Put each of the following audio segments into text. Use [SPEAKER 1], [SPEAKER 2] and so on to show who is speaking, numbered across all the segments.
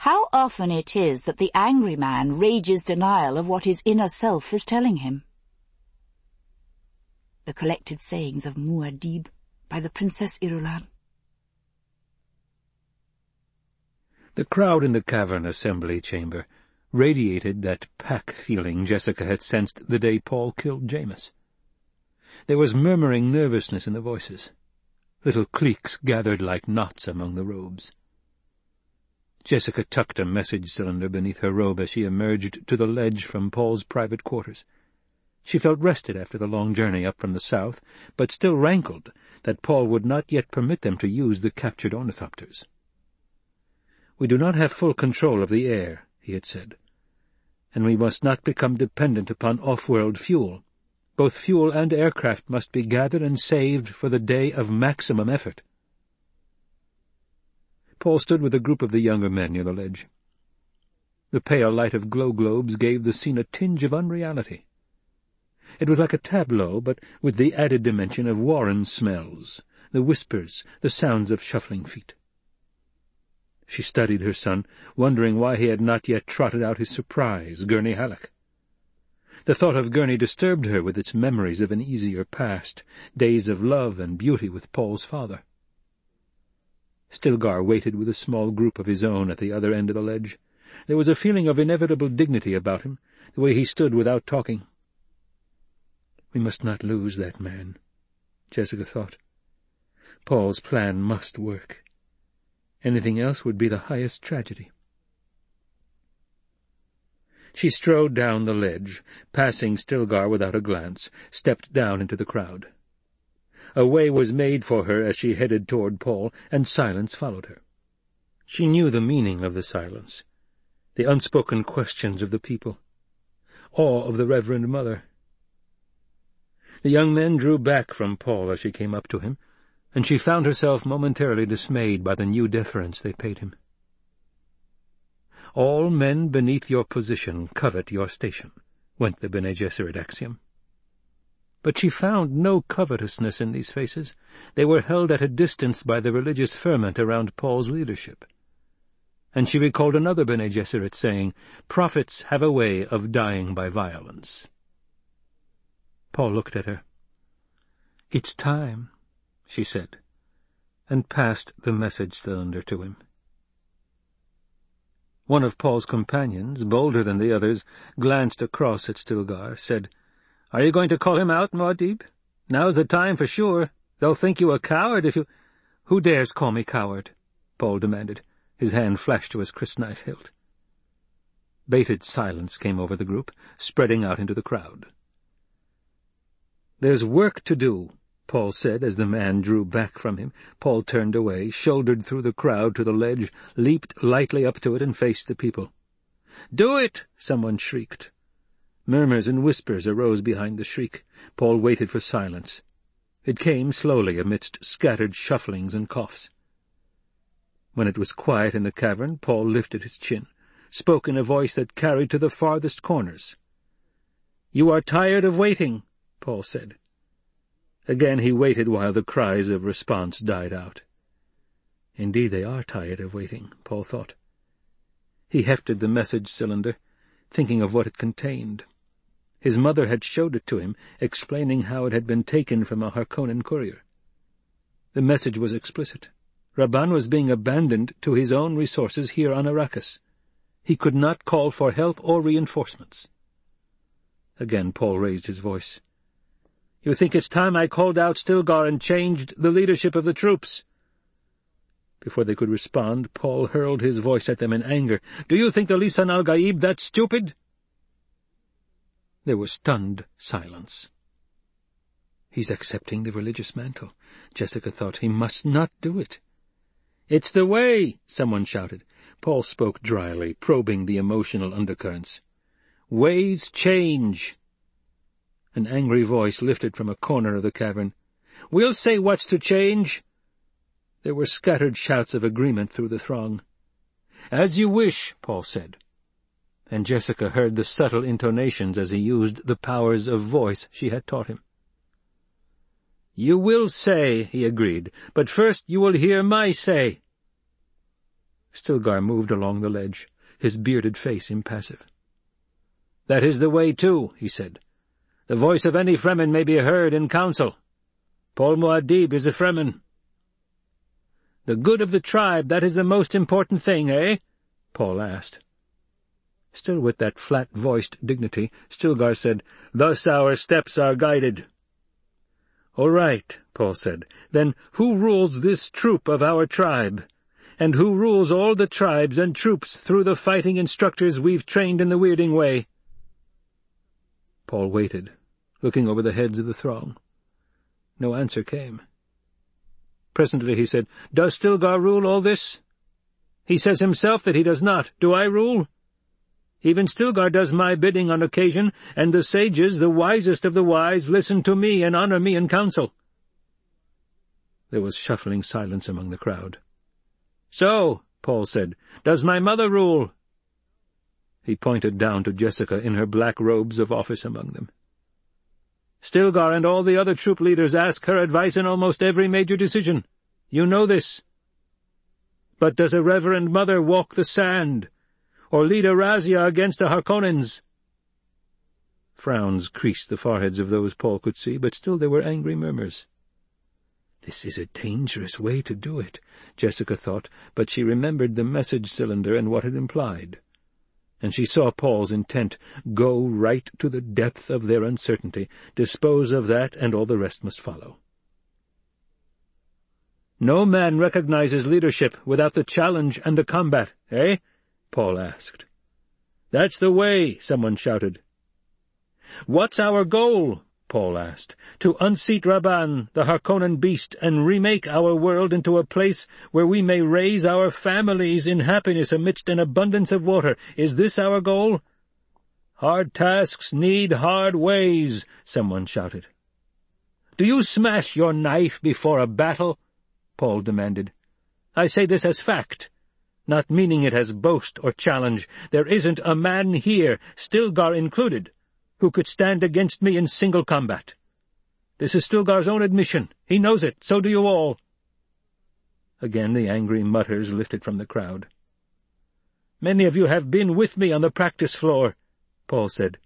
[SPEAKER 1] how often it is that the angry man rages denial of what his inner self is telling him. The collected sayings of Muad'Dib by the Princess Irulan.
[SPEAKER 2] The crowd in the cavern assembly chamber radiated that pack feeling Jessica had sensed the day Paul killed Jameis. There was murmuring nervousness in the voices. Little cliques gathered like knots among the robes. Jessica tucked a message cylinder beneath her robe as she emerged to the ledge from Paul's private quarters. She felt rested after the long journey up from the south, but still rankled that Paul would not yet permit them to use the captured ornithopters. We do not have full control of the air, he had said, and we must not become dependent upon off-world fuel. Both fuel and aircraft must be gathered and saved for the day of maximum effort. Paul stood with a group of the younger men near the ledge. The pale light of glow globes gave the scene a tinge of unreality. It was like a tableau, but with the added dimension of Warren smells, the whispers, the sounds of shuffling feet. She studied her son, wondering why he had not yet trotted out his surprise, Gurney Halleck. The thought of Gurney disturbed her with its memories of an easier past, days of love and beauty with Paul's father. Stilgar waited with a small group of his own at the other end of the ledge. There was a feeling of inevitable dignity about him, the way he stood without talking. We must not lose that man, Jessica thought. Paul's plan must work. Anything else would be the highest tragedy. She strode down the ledge, passing Stilgar without a glance, stepped down into the crowd. A way was made for her as she headed toward Paul, and silence followed her. She knew the meaning of the silence, the unspoken questions of the people, awe of the Reverend Mother. The young men drew back from Paul as she came up to him, and she found herself momentarily dismayed by the new deference they paid him. All men beneath your position covet your station, went the Bene Gesserit axiom. But she found no covetousness in these faces. They were held at a distance by the religious ferment around Paul's leadership. And she recalled another Bene Gesserit saying, Prophets have a way of dying by violence. Paul looked at her. It's time, she said, and passed the message cylinder to him. One of Paul's companions, bolder than the others, glanced across at Stilgar, said, "'Are you going to call him out, Muad'Dib? Now's the time for sure. They'll think you a coward if you—' "'Who dares call me coward?' Paul demanded. His hand flashed to his crysknife hilt. Bated silence came over the group, spreading out into the crowd. "'There's work to do,' Paul said as the man drew back from him. Paul turned away, shouldered through the crowd to the ledge, leaped lightly up to it, and faced the people. "'Do it!' someone shrieked. Murmurs and whispers arose behind the shriek. Paul waited for silence. It came slowly amidst scattered shufflings and coughs. When it was quiet in the cavern, Paul lifted his chin, spoke in a voice that carried to the farthest corners. "'You are tired of waiting,' Paul said. Again he waited while the cries of response died out. Indeed, they are tired of waiting, Paul thought. He hefted the message cylinder, thinking of what it contained. His mother had showed it to him, explaining how it had been taken from a Harkonnen courier. The message was explicit. Rabban was being abandoned to his own resources here on Arrakis. He could not call for help or reinforcements. Again Paul raised his voice. You think it's time I called out Stilgar and changed the leadership of the troops?' Before they could respond, Paul hurled his voice at them in anger. "'Do you think the Lisan al-Gaib that stupid?' There was stunned silence. He's accepting the religious mantle. Jessica thought he must not do it. "'It's the way!' someone shouted. Paul spoke dryly, probing the emotional undercurrents. "'Ways change. An angry voice lifted from a corner of the cavern. "'We'll say what's to change!' There were scattered shouts of agreement through the throng. "'As you wish,' Paul said. And Jessica heard the subtle intonations as he used the powers of voice she had taught him. "'You will say,' he agreed, "'but first you will hear my say.' Stilgar moved along the ledge, his bearded face impassive. "'That is the way, too,' he said. "'The voice of any Fremen may be heard in council. Paul Muad'Dib is a Fremen.' "'The good of the tribe, that is the most important thing, eh?' Paul asked. Still with that flat-voiced dignity, Stilgar said, "'Thus our steps are guided.' "'All right,' Paul said. "'Then who rules this troop of our tribe? And who rules all the tribes and troops through the fighting instructors we've trained in the Weirding way?' Paul waited, looking over the heads of the throng. No answer came. Presently he said, "'Does Stilgar rule all this?' "'He says himself that he does not. Do I rule?' Even Stilgar does my bidding on occasion, and the sages, the wisest of the wise, listen to me and honor me in council. There was shuffling silence among the crowd. So, Paul said, does my mother rule? He pointed down to Jessica in her black robes of office among them. Stilgar and all the other troop leaders ask her advice in almost every major decision. You know this. But does a reverend mother walk the sand? Or lead a razzia against the Harkonnens. Frowns creased the foreheads of those Paul could see, but still there were angry murmurs. This is a dangerous way to do it, Jessica thought, but she remembered the message cylinder and what it implied. And she saw Paul's intent go right to the depth of their uncertainty, dispose of that, and all the rest must follow. No man recognizes leadership without the challenge and the combat, eh? Paul asked. "'That's the way,' someone shouted. "'What's our goal?' Paul asked. "'To unseat Rabban, the Harkonnen beast, and remake our world into a place where we may raise our families in happiness amidst an abundance of water. Is this our goal?' "'Hard tasks need hard ways,' someone shouted. "'Do you smash your knife before a battle?' Paul demanded. "'I say this as fact not meaning it as boast or challenge. There isn't a man here, Stilgar included, who could stand against me in single combat. This is Stilgar's own admission. He knows it. So do you all. Again the angry mutters lifted from the crowd. Many of you have been with me on the practice floor, Paul said.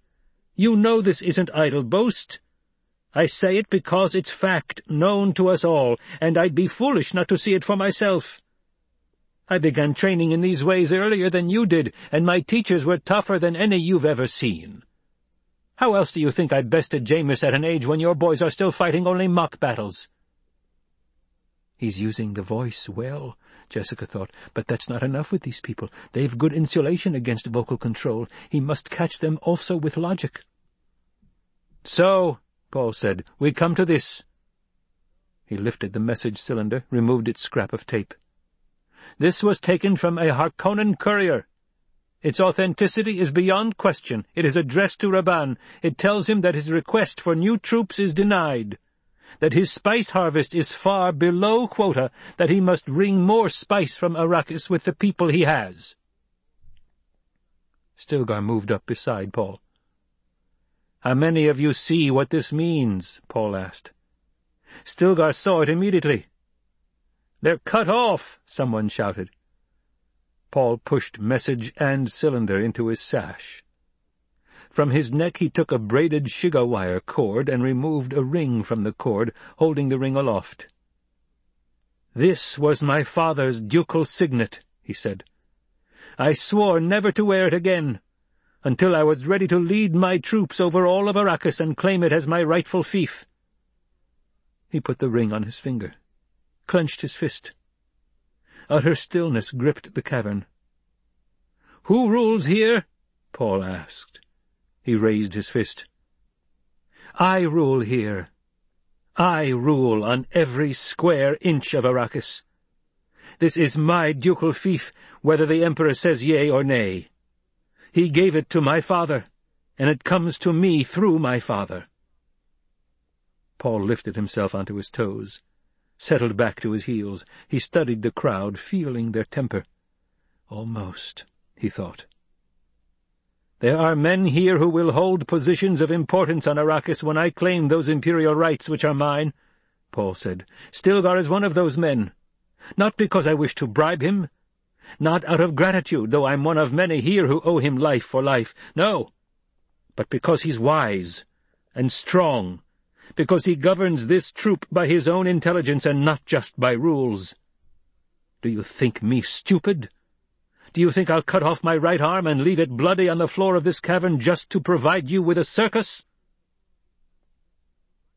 [SPEAKER 2] You know this isn't idle boast. I say it because it's fact, known to us all, and I'd be foolish not to see it for myself. I began training in these ways earlier than you did, and my teachers were tougher than any you've ever seen. How else do you think I bested Jameis at an age when your boys are still fighting only mock battles? He's using the voice well, Jessica thought, but that's not enough with these people. They've good insulation against vocal control. He must catch them also with logic. So, Paul said, we come to this. He lifted the message cylinder, removed its scrap of tape. This was taken from a Harkonnen courier. Its authenticity is beyond question. It is addressed to Rabban. It tells him that his request for new troops is denied, that his spice harvest is far below quota, that he must wring more spice from Arrakis with the people he has. Stilgar moved up beside Paul. "'How many of you see what this means?' Paul asked. Stilgar saw it immediately. They're cut off! someone shouted. Paul pushed message and cylinder into his sash. From his neck he took a braided Shiga wire cord and removed a ring from the cord, holding the ring aloft. "'This was my father's ducal signet,' he said. "'I swore never to wear it again, until I was ready to lead my troops over all of Arrakis and claim it as my rightful fief.' He put the ring on his finger clenched his fist. Utter stillness gripped the cavern. "'Who rules here?' Paul asked. He raised his fist. "'I rule here. I rule on every square inch of Arrakis. This is my ducal fief, whether the Emperor says yea or nay. He gave it to my father, and it comes to me through my father.' Paul lifted himself onto his toes settled back to his heels. He studied the crowd, feeling their temper. Almost, he thought. There are men here who will hold positions of importance on Arrakis when I claim those imperial rights which are mine, Paul said. Stilgar is one of those men. Not because I wish to bribe him, Not out of gratitude, though I'm one of many here who owe him life for life. No, but because he's wise and strong, because he governs this troop by his own intelligence and not just by rules. Do you think me stupid? Do you think I'll cut off my right arm and leave it bloody on the floor of this cavern just to provide you with a circus?'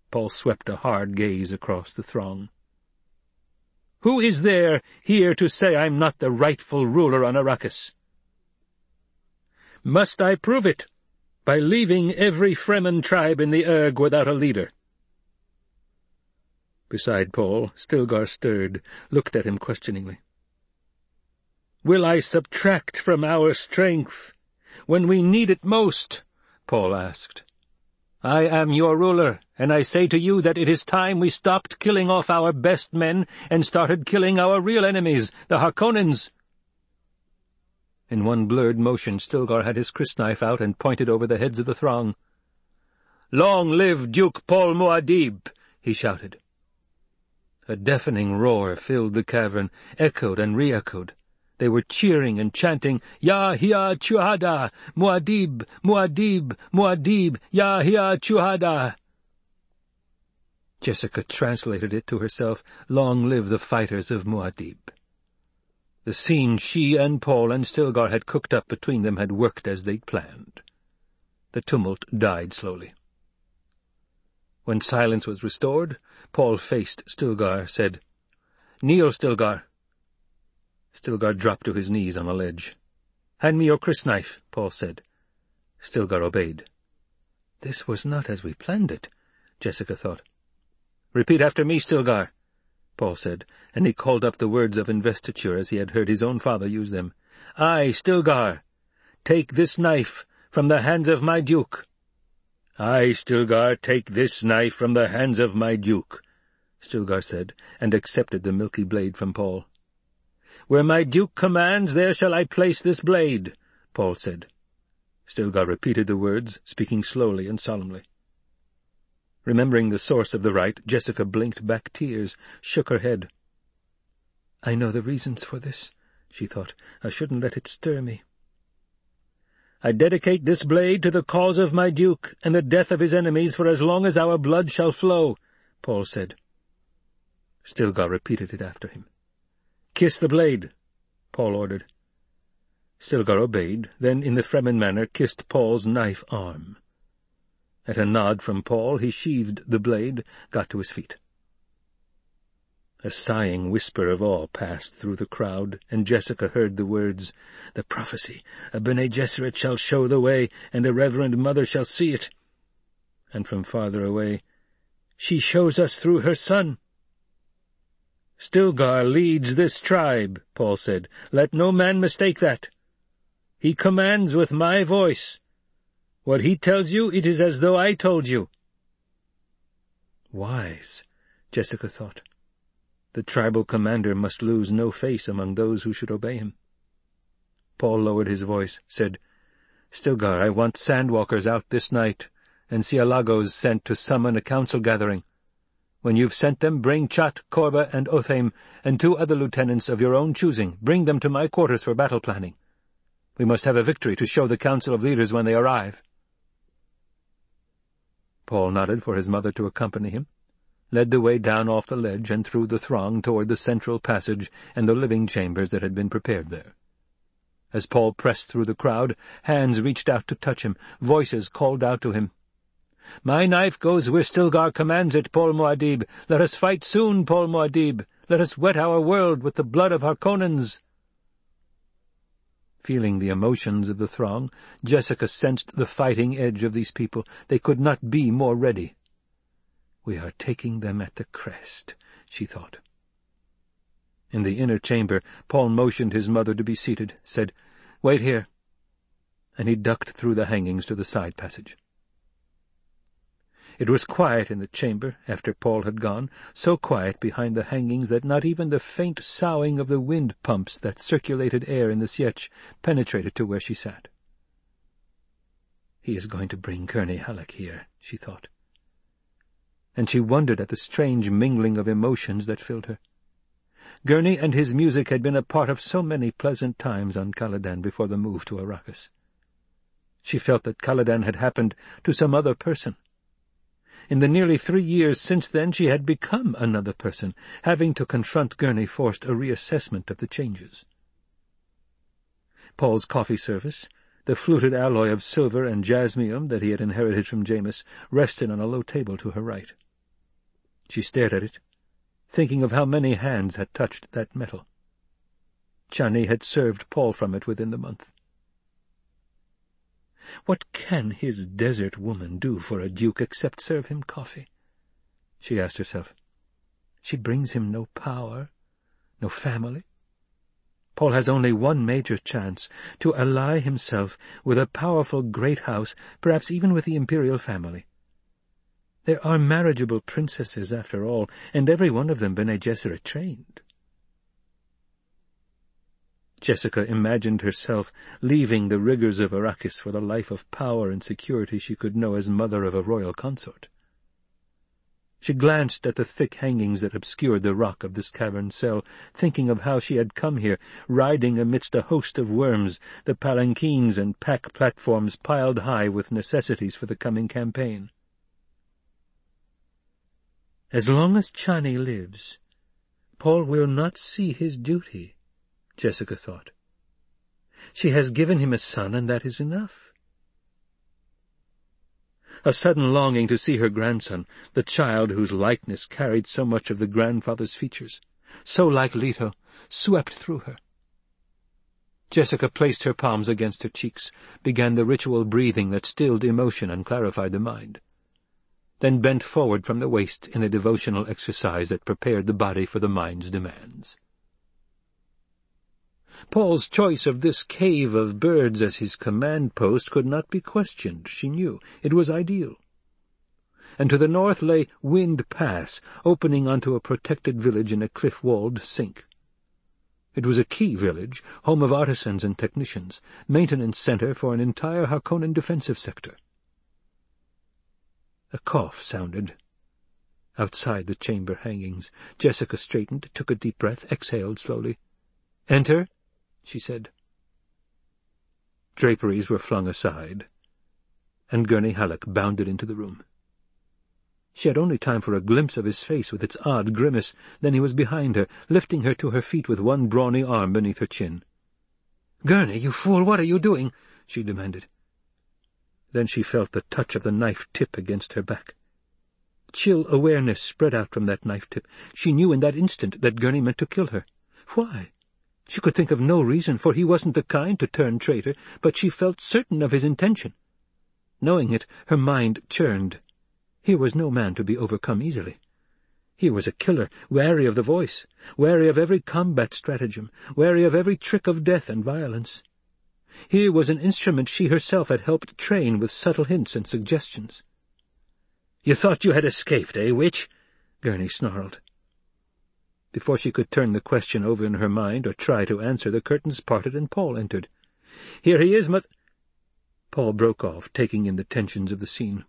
[SPEAKER 2] Paul swept a hard gaze across the throng. Who is there here to say I'm not the rightful ruler on Arrakis? Must I prove it by leaving every Fremen tribe in the Erg without a leader? Beside Paul, Stilgar stirred, looked at him questioningly. Will I subtract from our strength when we need it most? Paul asked. I am your ruler, and I say to you that it is time we stopped killing off our best men and started killing our real enemies, the Harkonnens. In one blurred motion, Stilgar had his crysknife out and pointed over the heads of the throng. "'Long live Duke Paul Muad'Dib!' he shouted. A deafening roar filled the cavern, echoed and re-echoed. They were cheering and chanting, Ya hya chouhada! Muad'Dib! Muad'Dib! Muad'Dib! Ya hya chouhada! Jessica translated it to herself, Long live the fighters of Muad'Dib. The scene she and Paul and Stilgar had cooked up between them had worked as they'd planned. The tumult died slowly. When silence was restored, Paul faced Stilgar, said, Kneel, Stilgar. Stilgar dropped to his knees on a ledge. "'Hand me your crysknife,' Paul said. Stilgar obeyed. This was not as we planned it, Jessica thought. "'Repeat after me, Stilgar,' Paul said, and he called up the words of investiture as he had heard his own father use them. "'I, Stilgar, take this knife from the hands of my duke.' "'I, Stilgar, take this knife from the hands of my duke,' Stilgar said, and accepted the milky blade from Paul. Where my duke commands, there shall I place this blade, Paul said. Stilgar repeated the words, speaking slowly and solemnly. Remembering the source of the rite, Jessica blinked back tears, shook her head. I know the reasons for this, she thought. I shouldn't let it stir me. I dedicate this blade to the cause of my duke and the death of his enemies for as long as our blood shall flow, Paul said. Stilgar repeated it after him. "'Kiss the blade,' Paul ordered. Stilgar obeyed, then in the Fremen manner kissed Paul's knife arm. At a nod from Paul he sheathed the blade, got to his feet. A sighing whisper of awe passed through the crowd, and Jessica heard the words, The prophecy, a Bene Gesserit shall show the way, and a reverend mother shall see it. And from farther away, She shows us through her son. Stilgar leads this tribe, Paul said. Let no man mistake that. He commands with my voice. What he tells you, it is as though I told you. Wise, Jessica thought. The tribal commander must lose no face among those who should obey him. Paul lowered his voice, said, Stilgar, I want sandwalkers out this night, and Cielagos sent to summon a council gathering. When you've sent them, bring Chatt, Korba, and Otheym, and two other lieutenants of your own choosing. Bring them to my quarters for battle planning. We must have a victory to show the Council of Leaders when they arrive. Paul nodded for his mother to accompany him, led the way down off the ledge and through the throng toward the central passage and the living chambers that had been prepared there. As Paul pressed through the crowd, hands reached out to touch him, voices called out to him. My knife goes where Stilgar commands it, Paul Muad'Dib. Let us fight soon, Paul Muad'Dib. Let us wet our world with the blood of Harkonnens. Feeling the emotions of the throng, Jessica sensed the fighting edge of these people. They could not be more ready. We are taking them at the crest, she thought. In the inner chamber, Paul motioned his mother to be seated, said, Wait here, and he ducked through the hangings to the side passage. It was quiet in the chamber after Paul had gone, so quiet behind the hangings that not even the faint soughing of the wind pumps that circulated air in the sietch penetrated to where she sat. He is going to bring Gurney Halleck here, she thought. And she wondered at the strange mingling of emotions that filled her. Gurney and his music had been a part of so many pleasant times on Caladan before the move to Arrakis. She felt that Caladan had happened to some other person. In the nearly three years since then she had become another person, having to confront Gurney forced a reassessment of the changes. Paul's coffee service, the fluted alloy of silver and jasmium that he had inherited from Jameis, rested on a low table to her right. She stared at it, thinking of how many hands had touched that metal. Chani had served Paul from it within the month. What can his desert woman do for a duke except serve him coffee? She asked herself. She brings him no power, no family. Paul has only one major chance, to ally himself with a powerful great house, perhaps even with the imperial family. There are marriageable princesses, after all, and every one of them Bene Gesserit trained. Jessica imagined herself leaving the rigours of Arrakis for the life of power and security she could know as mother of a royal consort. She glanced at the thick hangings that obscured the rock of this cavern cell, thinking of how she had come here, riding amidst a host of worms, the palanquins and pack platforms piled high with necessities for the coming campaign. As long as Chani lives, Paul will not see his duty, Jessica thought. She has given him a son, and that is enough. A sudden longing to see her grandson, the child whose likeness carried so much of the grandfather's features, so like Leto, swept through her. Jessica placed her palms against her cheeks, began the ritual breathing that stilled emotion and clarified the mind then bent forward from the waist in a devotional exercise that prepared the body for the mind's demands. Paul's choice of this cave of birds as his command post could not be questioned, she knew. It was ideal. And to the north lay Wind Pass, opening onto a protected village in a cliff-walled sink. It was a key village, home of artisans and technicians, maintenance center for an entire Harkonnen defensive sector. A cough sounded. Outside the chamber hangings, Jessica straightened, took a deep breath, exhaled slowly. "'Enter,' she said. Draperies were flung aside, and Gurney Halleck bounded into the room. She had only time for a glimpse of his face with its odd grimace, then he was behind her, lifting her to her feet with one brawny arm beneath her chin. "'Gurney, you fool, what are you doing?' she demanded. Then she felt the touch of the knife tip against her back. Chill awareness spread out from that knife tip. She knew in that instant that Gurney meant to kill her. Why? She could think of no reason, for he wasn't the kind to turn traitor, but she felt certain of his intention. Knowing it, her mind churned. Here was no man to be overcome easily. Here was a killer, wary of the voice, wary of every combat stratagem, wary of every trick of death and violence. Here was an instrument she herself had helped train with subtle hints and suggestions. "'You thought you had escaped, eh, witch?' Gurney snarled. Before she could turn the question over in her mind or try to answer, the curtains parted and Paul entered. "'Here he is, mother—' Paul broke off, taking in the tensions of the scene.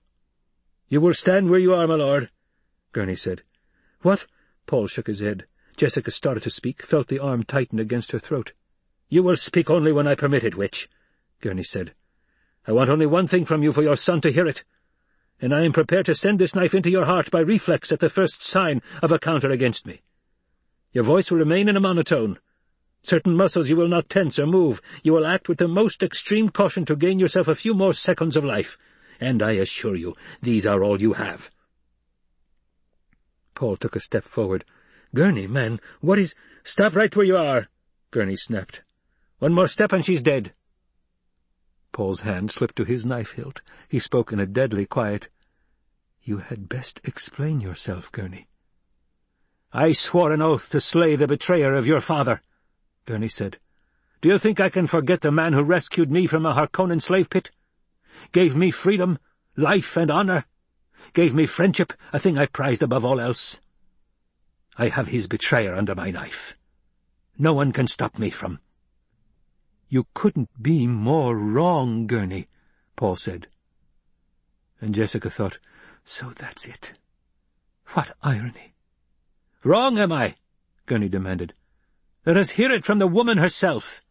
[SPEAKER 2] "'You will stand where you are, my lord,' Gurney said. "'What?' Paul shook his head. Jessica started to speak, felt the arm tighten against her throat. You will speak only when I permit it, witch, Gurney said. I want only one thing from you for your son to hear it, and I am prepared to send this knife into your heart by reflex at the first sign of a counter against me. Your voice will remain in a monotone. Certain muscles you will not tense or move. You will act with the most extreme caution to gain yourself a few more seconds of life, and I assure you these are all you have. Paul took a step forward. Gurney, man, what is— Stop right where you are, Gurney snapped. One more step and she's dead. Paul's hand slipped to his knife hilt. He spoke in a deadly quiet. You had best explain yourself, Gurney. I swore an oath to slay the betrayer of your father, Gurney said. Do you think I can forget the man who rescued me from a Harkonnen slave pit? Gave me freedom, life, and honor. Gave me friendship, a thing I prized above all else. I have his betrayer under my knife. No one can stop me from you couldn't be more wrong, Gurney, Paul said. And Jessica thought, so that's it. What irony. Wrong am I? Gurney demanded. Let us hear it from the woman herself.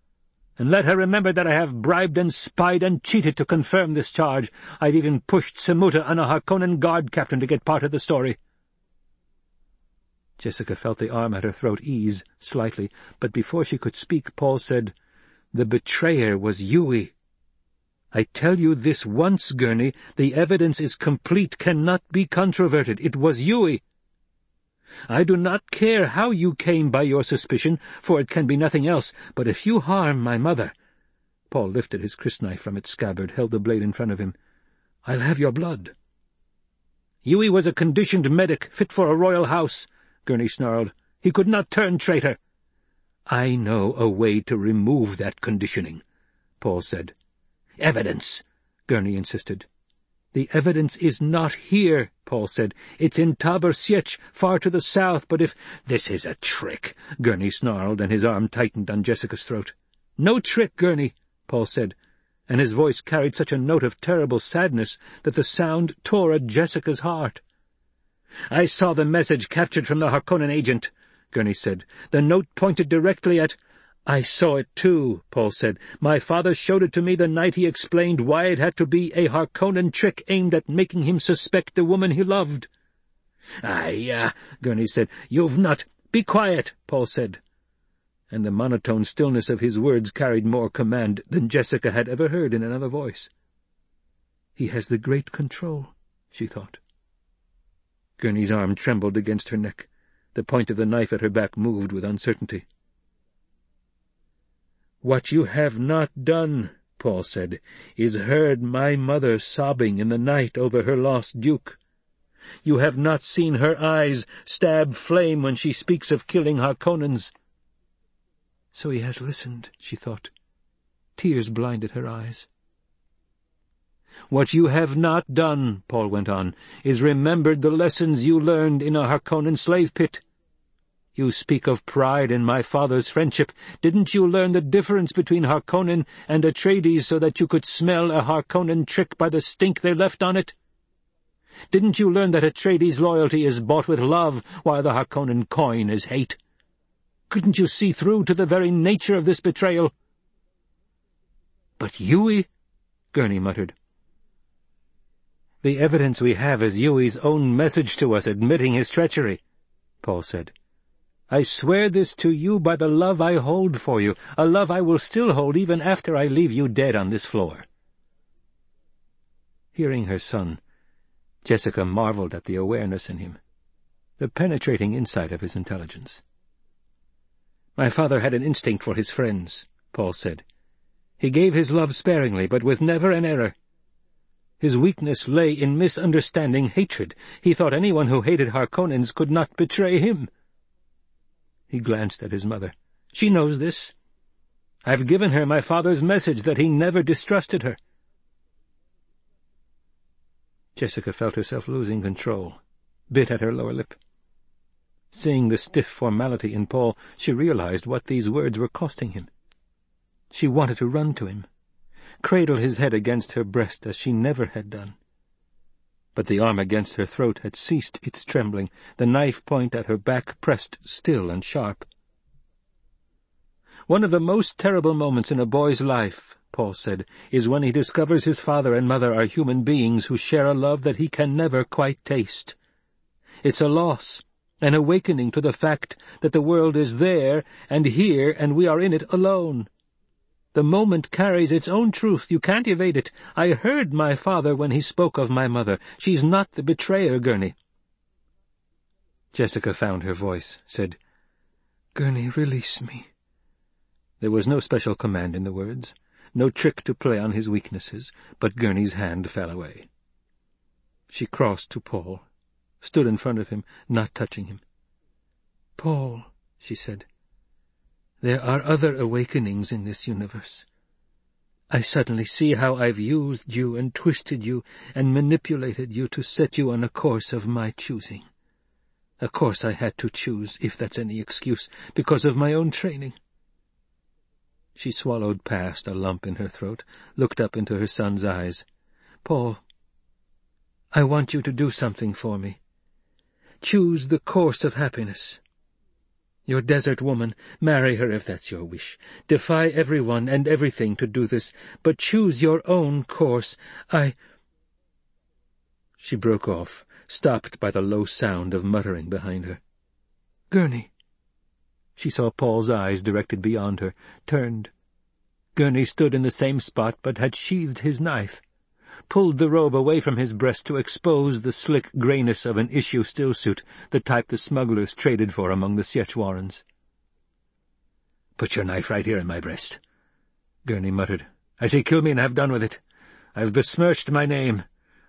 [SPEAKER 2] And let her remember that I have bribed and spied and cheated to confirm this charge. I've even pushed Semuta and a Harkonnen guard captain to get part of the story. Jessica felt the arm at her throat ease slightly, but before she could speak, Paul said, The betrayer was Yui. I tell you this once, Gurney, the evidence is complete, cannot be controverted. It was Yui. I do not care how you came by your suspicion, for it can be nothing else, but if you harm my mother— Paul lifted his crysknife from its scabbard, held the blade in front of him. I'll have your blood. Yui was a conditioned medic, fit for a royal house, Gurney snarled. He could not turn traitor. I know a way to remove that conditioning, Paul said. Evidence, Gurney insisted. The evidence is not here, Paul said. It's in Tabor Sietch, far to the south, but if— This is a trick, Gurney snarled, and his arm tightened on Jessica's throat. No trick, Gurney, Paul said, and his voice carried such a note of terrible sadness that the sound tore at Jessica's heart. I saw the message captured from the Harkonnen agent, Gurney said. The note pointed directly at— I saw it too, Paul said. My father showed it to me the night he explained why it had to be a Harkonnen trick aimed at making him suspect the woman he loved. Aye, uh, Gurney said. You've not— Be quiet, Paul said. And the monotone stillness of his words carried more command than Jessica had ever heard in another voice. He has the great control, she thought. Gurney's arm trembled against her neck. The point of the knife at her back moved with uncertainty. What you have not done, Paul said, is heard my mother sobbing in the night over her lost duke. You have not seen her eyes stab flame when she speaks of killing Harkonnens. So he has listened, she thought. Tears blinded her eyes. What you have not done, Paul went on, is remembered the lessons you learned in a Harkonnen slave pit. You speak of pride in my father's friendship. Didn't you learn the difference between Harkonnen and Atreides so that you could smell a Harkonnen trick by the stink they left on it? Didn't you learn that Atreides' loyalty is bought with love, while the Harkonnen coin is hate? Couldn't you see through to the very nature of this betrayal? But Yui? Gurney muttered. The evidence we have is Yui's own message to us admitting his treachery, Paul said. I swear this to you by the love I hold for you, a love I will still hold even after I leave you dead on this floor. Hearing her son, Jessica marveled at the awareness in him, the penetrating insight of his intelligence. My father had an instinct for his friends, Paul said. He gave his love sparingly, but with never an error. His weakness lay in misunderstanding hatred. He thought anyone who hated Harkonnens could not betray him. He glanced at his mother. She knows this. I've given her my father's message that he never distrusted her. Jessica felt herself losing control, bit at her lower lip. Seeing the stiff formality in Paul, she realized what these words were costing him. She wanted to run to him, cradle his head against her breast as she never had done but the arm against her throat had ceased its trembling, the knife point at her back pressed still and sharp. One of the most terrible moments in a boy's life, Paul said, is when he discovers his father and mother are human beings who share a love that he can never quite taste. It's a loss, an awakening to the fact that the world is there and here and we are in it alone. The moment carries its own truth. You can't evade it. I heard my father when he spoke of my mother. She's not the betrayer, Gurney. Jessica found her voice, said, Gurney, release me. There was no special command in the words, no trick to play on his weaknesses, but Gurney's hand fell away. She crossed to Paul, stood in front of him, not touching him. Paul, she said, there are other awakenings in this universe. I suddenly see how I've used you and twisted you and manipulated you to set you on a course of my choosing. A course I had to choose, if that's any excuse, because of my own training. She swallowed past a lump in her throat, looked up into her son's eyes. Paul, I want you to do something for me. Choose the course of happiness. Your desert woman, marry her if that's your wish. Defy everyone and everything to do this, but choose your own course. I— She broke off, stopped by the low sound of muttering behind her. Gurney! She saw Paul's eyes directed beyond her, turned. Gurney stood in the same spot, but had sheathed his knife, pulled the robe away from his breast to expose the slick greyness of an issue stillsuit, the type the smugglers traded for among the Sietch "'Put your knife right here in my breast,' Gurney muttered. "'I say kill me and have done with it. I've besmirched my name.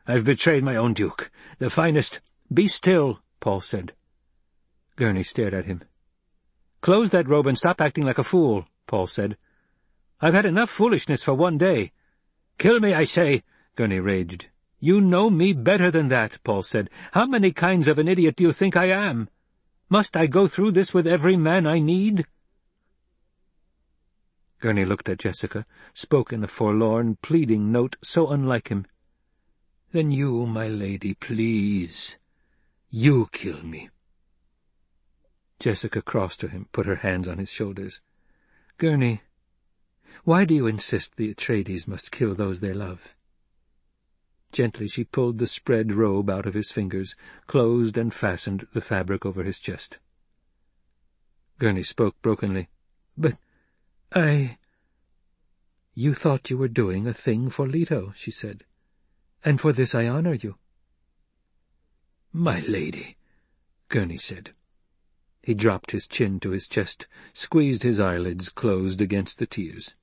[SPEAKER 2] I've betrayed my own duke. The finest—' "'Be still,' Paul said. Gurney stared at him. "'Close that robe and stop acting like a fool,' Paul said. "'I've had enough foolishness for one day.' "'Kill me, I say!' Gurney raged. "You know me better than that," Paul said. "How many kinds of an idiot do you think I am? Must I go through this with every man I need?" Gurney looked at Jessica, spoke in a forlorn, pleading note so unlike him. "Then you, my lady, please. You kill me." Jessica crossed to him, put her hands on his shoulders. "Gurney, why do you insist the Atreides must kill those they love?" Gently she pulled the spread robe out of his fingers, closed and fastened the fabric over his chest. Gurney spoke brokenly. "But I—" "You thought you were doing a thing for Leto," she said, "and for this I honor you." "My lady," Gurney said. He dropped his chin to his chest, squeezed his eyelids closed against the tears.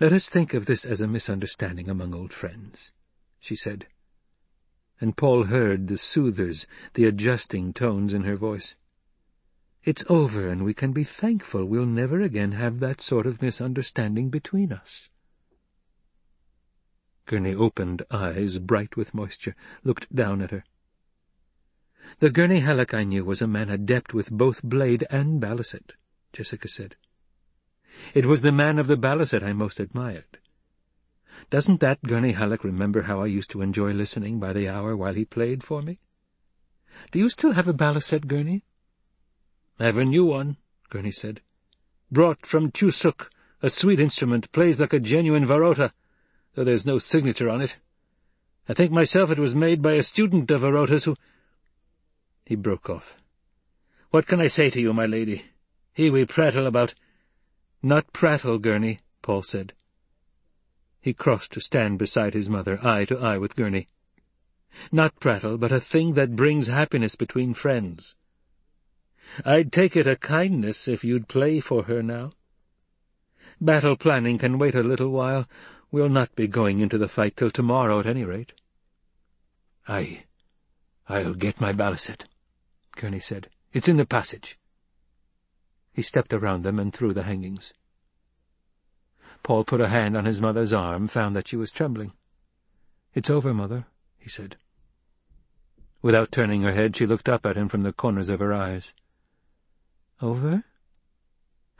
[SPEAKER 2] Let us think of this as a misunderstanding among old friends, she said. And Paul heard the soothers, the adjusting tones in her voice. It's over, and we can be thankful we'll never again have that sort of misunderstanding between us. Gurney opened eyes bright with moisture, looked down at her. The Gurney Halleck I knew was a man adept with both blade and balisette, Jessica said. It was the man of the balisette I most admired. Doesn't that Gurney Halleck remember how I used to enjoy listening by the hour while he played for me? Do you still have a balisette, Gurney? I have a new one, Gurney said. Brought from Chusuk, a sweet instrument, plays like a genuine Varota, though there's no signature on it. I think myself it was made by a student of Varota's who— He broke off. What can I say to you, my lady? Here we prattle about not prattle, Gurney, Paul said. He crossed to stand beside his mother, eye to eye with Gurney. Not prattle, but a thing that brings happiness between friends. I'd take it a kindness if you'd play for her now. Battle planning can wait a little while. We'll not be going into the fight till tomorrow, at any rate. I... I'll get my balisette, Gurney said. It's in the passage. He stepped around them and through the hangings. Paul put a hand on his mother's arm, found that she was trembling. "'It's over, mother,' he said. Without turning her head, she looked up at him from the corners of her eyes. "'Over?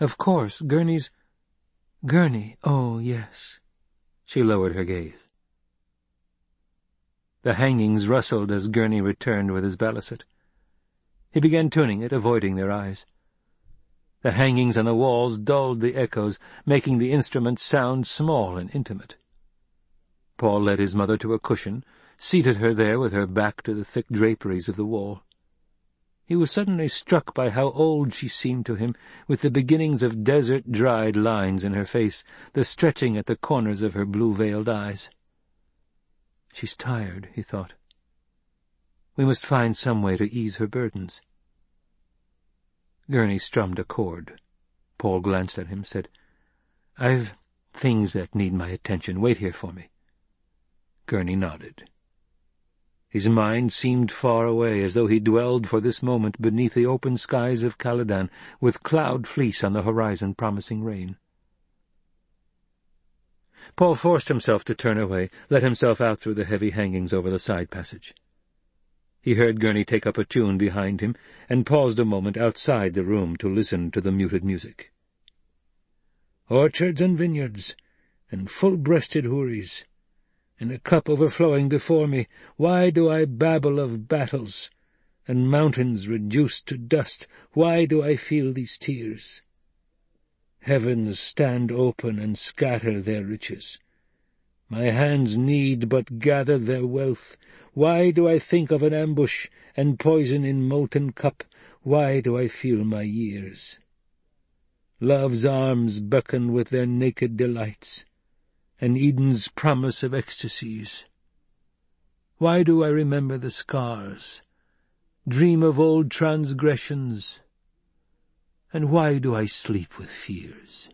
[SPEAKER 2] Of course, Gurney's— Gurney, oh, yes.' She lowered her gaze. The hangings rustled as Gurney returned with his balisette. He began tuning it, avoiding their eyes. The hangings on the walls dulled the echoes, making the instrument sound small and intimate. Paul led his mother to a cushion, seated her there with her back to the thick draperies of the wall. He was suddenly struck by how old she seemed to him, with the beginnings of desert-dried lines in her face, the stretching at the corners of her blue-veiled eyes. She's tired, he thought. We must find some way to ease her burdens. Gurney strummed a chord. Paul glanced at him, said, "'I've things that need my attention. Wait here for me.' Gurney nodded. His mind seemed far away, as though he dwelled for this moment beneath the open skies of Caladan, with cloud fleece on the horizon promising rain. Paul forced himself to turn away, let himself out through the heavy hangings over the side passage. He heard Gurney take up a tune behind him, and paused a moment outside the room to listen to the muted music. Orchards and vineyards, and full-breasted houris, and a cup overflowing before me, why do I babble of battles, and mountains reduced to dust, why do I feel these tears? Heavens stand open and scatter their riches. My hands need but gather their wealth. Why do I think of an ambush and poison in molten cup? Why do I feel my years? Love's arms beckon with their naked delights, and Eden's promise of ecstasies. Why do I remember the scars, dream of old transgressions, and why do I sleep with fears?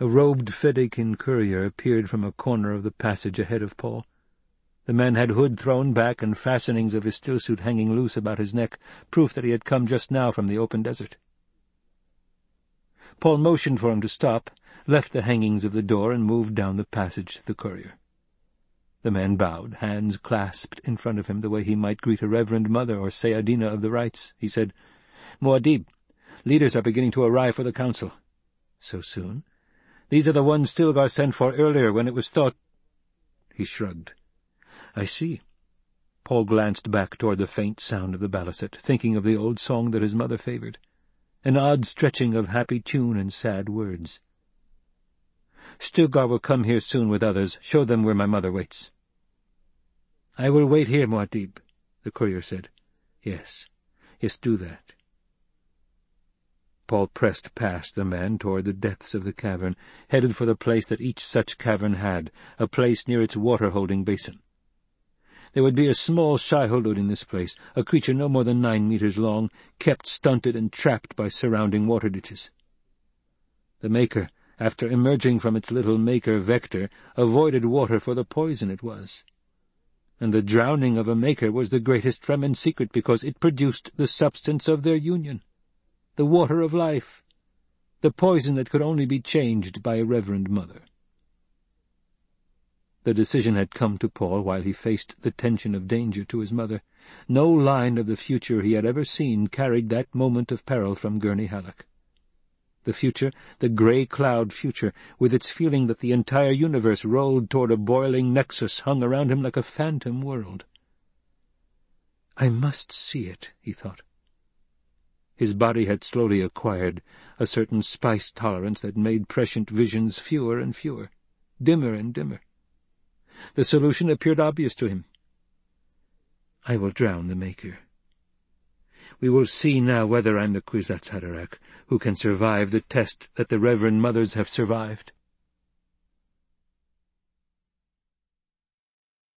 [SPEAKER 2] A robed Fedaykin courier appeared from a corner of the passage ahead of Paul. The man had hood thrown back and fastenings of his stillsuit hanging loose about his neck, proof that he had come just now from the open desert. Paul motioned for him to stop, left the hangings of the door, and moved down the passage to the courier. The man bowed, hands clasped in front of him the way he might greet a reverend mother or Sayadina of the rites. He said, Muad'Dib, leaders are beginning to arrive for the council. So soon? These are the ones Stilgar sent for earlier when it was thought— He shrugged. I see. Paul glanced back toward the faint sound of the baliset, thinking of the old song that his mother favored, an odd stretching of happy tune and sad words. Stilgar will come here soon with others. Show them where my mother waits. I will wait here, Muad'Dib, the courier said. Yes, yes, do that. Paul pressed past the men toward the depths of the cavern, headed for the place that each such cavern had, a place near its water-holding basin. There would be a small Shai-Hulud in this place, a creature no more than nine meters long, kept stunted and trapped by surrounding water ditches. The Maker, after emerging from its little Maker vector, avoided water for the poison it was. And the drowning of a Maker was the greatest Fremen's secret because it produced the substance of their union, the water of life, the poison that could only be changed by a reverend mother. The decision had come to Paul while he faced the tension of danger to his mother. No line of the future he had ever seen carried that moment of peril from Gurney Halleck. The future, the grey cloud future, with its feeling that the entire universe rolled toward a boiling nexus, hung around him like a phantom world. I must see it, he thought. His body had slowly acquired a certain spice tolerance that made prescient visions fewer and fewer, dimmer and dimmer. The solution appeared obvious to him. I will drown the Maker. We will see now whether I'm the Kwisatz Haderach, who can survive the test that the Reverend Mothers have survived.